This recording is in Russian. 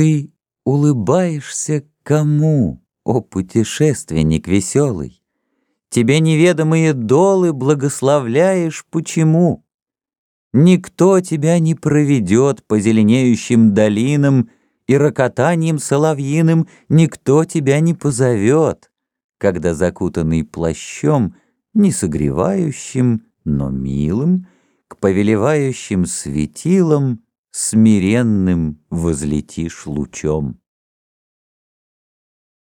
Ты улыбаешься кому, о путешественник веселый? Тебе неведомые долы благословляешь почему? Никто тебя не проведет по зеленеющим долинам и рокотанием соловьиным никто тебя не позовет, когда закутанный плащом, не согревающим, но милым, к повелевающим светилам смиренным возлетишь лучом.